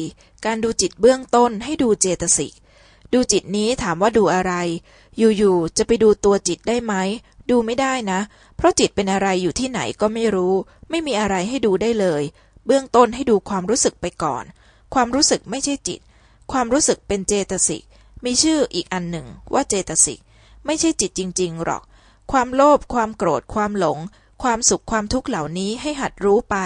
4. การดูจิตเบื้องต้นให้ดูเจตสิก ดูจิตนี้ถามว่าดูอะไร อยู่ๆ จะไปดูตัวจิตได้ไหม ดูไม่ได้นะ เพราะจิตเป็นอะไรอยู่ที่ไหนก็ไม่รู้ ไม่มีอะไรให้ดูได้เลย เบื้องต้นให้ดูความรู้สึกไปก่อน ความรู้สึกไม่ใช่จิต ความรู้สึกเป็นเจตสิก มีชื่ออีกอันหนึ่งว่าเจตสิก ไม่ใช่จิตจริง ๆ หรอก ความโลภ ความโกรธ ความหลง ความสุข ความทุกข์เหล่านี้ให้หัดรู้ไป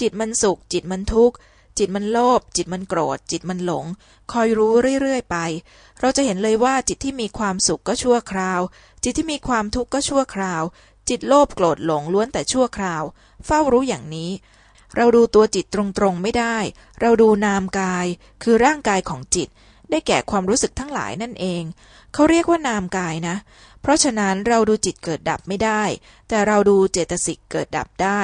จิตมันสุข จิตมันทุกข์ จิตมันโลภจิตมันโกรธ จิตมันหลง คอยรู้เรื่อยๆไป เราจะเห็นเลยว่าจิตที่มีความสุขก็ชั่วคราว จิตที่มีความทุกข์ก็ชั่วคราว จิตโลภโกรธหลงล้วนแต่ชั่วคราว เฝ้ารู้อย่างนี้ เราดูตัวจิตตรงๆไม่ได้ เราดูนามกาย คือร่างกายของจิต ได้แก่ความรู้สึกทั้งหลายนั่นเอง เขาเรียกว่านามกายนะ เพราะฉะนั้นเราดูจิตเกิดดับไม่ได้ แต่เราดูเจตสิกเกิดดับได้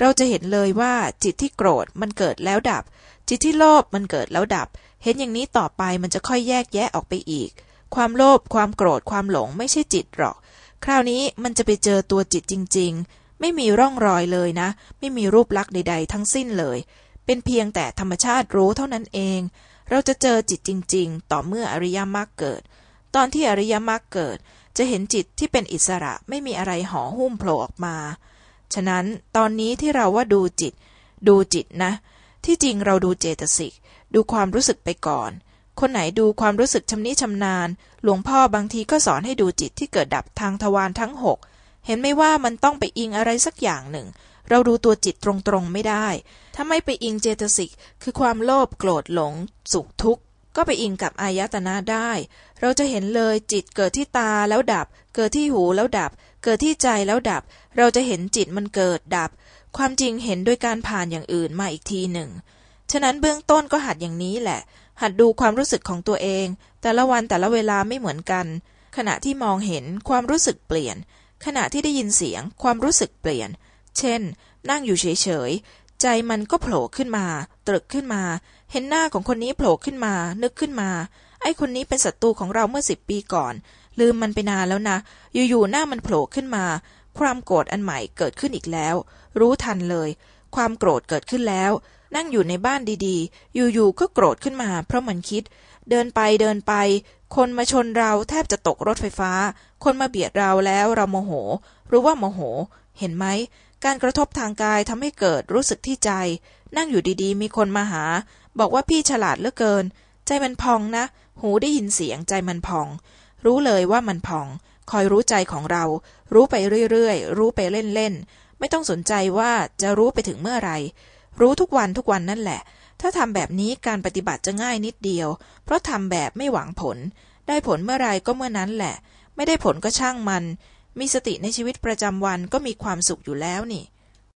เราจะเห็นเลยว่าจิตที่โกรธมันเกิดแล้วดับ จิตที่โลภมันเกิดแล้วดับ เห็นอย่างนี้ต่อไปมันจะค่อยแยกแยะออกไปอีก ความโลภความโกรธความหลงไม่ใช่จิตหรอก คราวนี้มันจะไปเจอตัวจิตจริง ๆ ไม่มีร่องรอยเลยนะ ไม่มีรูปลักษณ์ใด ๆ ทั้งสิ้นเลย เป็นเพียงแต่ธรรมชาติรู้เท่านั้นเอง เราจะเจอจิตจริง ๆ ต่อเมื่ออริยมรรคเกิด ตอนที่อริยมรรคเกิดจะเห็นจิตที่เป็นอิสระไม่มีอะไรห่อหุ้มโผล่ออกมา ฉะนั้นตอนนี้ที่เราว่าดูจิต ดูจิตนะ ที่จริงเราดูเจตสิก ดูความรู้สึกไปก่อน คนไหนดูความรู้สึกชำนิชำนาญ หลวงพ่อบางทีก็สอนให้ดูจิตที่เกิดดับทางทวารทั้งหกเห็นไหมว่ามันต้องไปอิงอะไรสักอย่างหนึ่ง เราดูตัวจิตตรงๆไม่ได้ ถ้าไม่ไปอิงเจตสิก คือความโลภโกรธหลง สุขทุกข์ ก็ไปอิงกับอายตนะได้ เราจะเห็นเลยจิตเกิดที่ตาแล้วดับ เกิดที่หูแล้วดับ เกิดที่ใจแล้วดับ เราจะเห็นจิตมันเกิดดับ ความจริงเห็นโดยการผ่านอย่างอื่นมาอีกทีหนึ่ง ฉะนั้นเบื้องต้นก็หัดอย่างนี้แหละ หัดดูความรู้สึกของตัวเอง แต่ละวันแต่ละเวลาไม่เหมือนกัน ขณะที่มองเห็นความรู้สึกเปลี่ยน ขณะที่ได้ยินเสียง ความรู้สึกเปลี่ยน เช่น นั่งอยู่เฉยๆ ใจมันก็โผล่ขึ้นมา ตรึกขึ้นมา เห็นหน้าของคนนี้โผล่ขึ้นมา นึกขึ้นมา ไอ้คนนี้เป็นศัตรูของเราเมื่อสิบปีก่อน ลืมมันไปนานแล้วนะ อยู่ๆหน้ามันโผล่ขึ้นมา ความโกรธอันใหม่เกิดขึ้นอีกแล้ว รู้ทันเลย ความโกรธเกิดขึ้นแล้ว นั่งอยู่ในบ้านดีๆ อยู่ๆก็โกรธขึ้นมา เพราะมันคิด เดินไปเดินไป คนมาชนเราแทบจะตกรถไฟฟ้า คนมาเบียดเราแล้วเราโมโห รู้ว่าโมโห เห็นไหม การกระทบทางกายทำให้เกิดรู้สึกที่ใจ นั่งอยู่ดีๆ มีคนมาหา บอกว่าพี่ฉลาดเหลือเกิน ใจมันพองนะ หูได้ยินเสียงใจมันพอง รู้เลยว่ามันพอง คอยรู้ใจของเรา รู้ไปเรื่อยๆ รู้ไปเล่นๆ ไม่ต้องสนใจว่าจะรู้ไปถึงเมื่อไรรู้ทุกวันทุกวันนั่นแหละ ถ้าทำแบบนี้การปฏิบัติจะง่ายนิดเดียว เพราะทำแบบไม่หวังผล ได้ผลเมื่อไรก็เมื่อนั้นแหละ ไม่ได้ผลก็ช่างมัน มีสติในชีวิตประจำวันก็มีความสุขอยู่แล้วนี่